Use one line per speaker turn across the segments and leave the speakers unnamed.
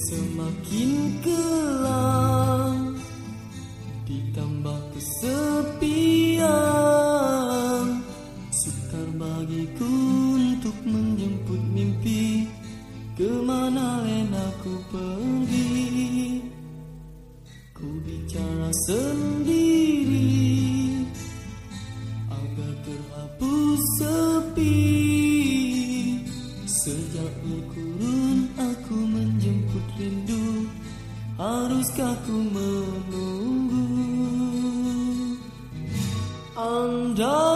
Semakin kelam Ditambah kesepian. Sukar bagiku untuk menjemput mimpi Ke mana lain aku pergi? Ku bicara sendiri Agar terhapus sepi. Sejak berkurung haruskah ku menunggu? Andai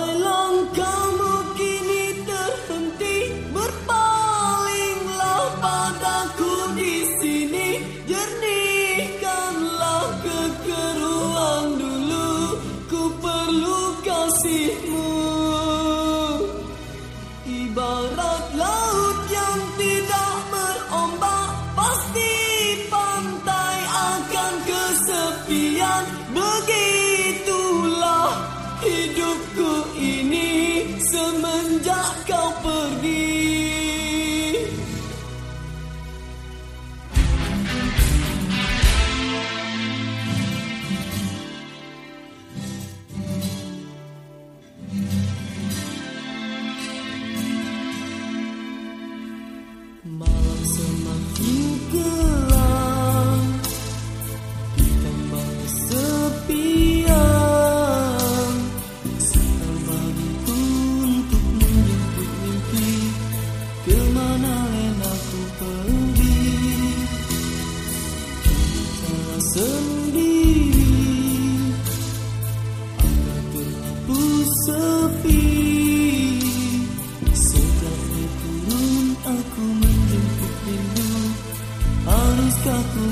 sendiri. Akan terhapus sepi Setelah turun aku menjemput rindu Haruskah ku